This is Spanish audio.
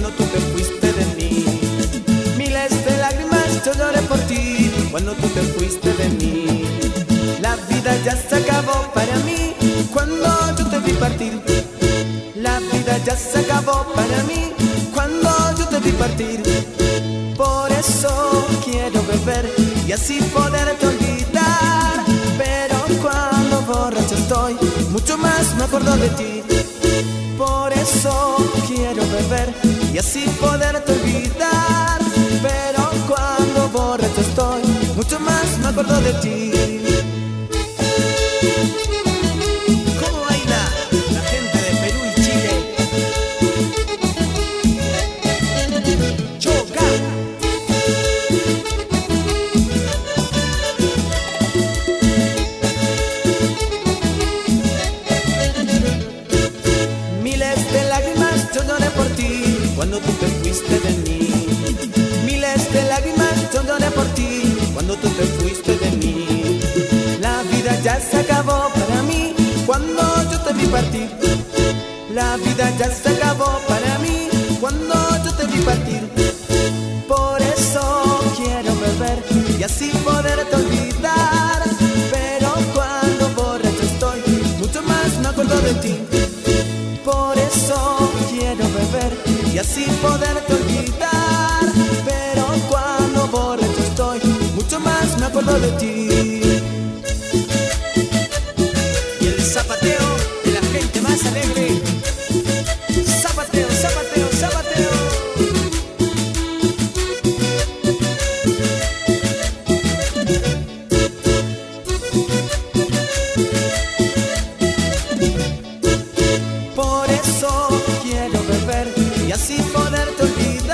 cuando tú te fuiste de mí. Miles de lágrimas yo lloré por ti cuando tú te fuiste de mí. La vida ya se acabó para mí cuando yo te vi partir. La vida ya se acabó para mí cuando yo te vi partir. Por eso quiero beber y así poderte olvidar. Pero cuando borracho estoy, mucho más me acuerdo de ti. Por eso así poderte olvidar. Pero cuando borracho estoy, mucho más me acuerdo de ti. Cuando tú te fuiste de mí. Miles de lágrimas yo lloré por ti cuando tú te fuiste de mí. La vida ya se acabó para mí cuando yo te vi partir. La vida ya se acabó para mí cuando yo te vi partir. Por eso quiero beber y así poderte olvidar. Pero cuando borracho estoy, mucho más me acuerdo de ti. Por y así poderte olvidar. Pero cuando borracho estoy, mucho más me acuerdo de ti. Y el zapateo de la gente más alegre. Zapateo, zapateo, zapateo. Poderte olvidar.